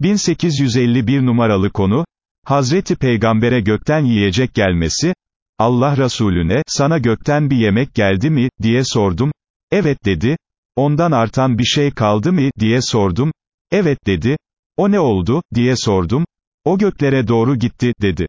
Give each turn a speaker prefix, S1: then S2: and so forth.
S1: 1851 numaralı konu, Hazreti Peygamber'e gökten yiyecek gelmesi, Allah Resulüne, sana gökten bir yemek geldi mi, diye sordum, evet dedi, ondan artan bir şey kaldı mı, diye sordum, evet dedi, o ne oldu, diye sordum, o göklere doğru gitti, dedi.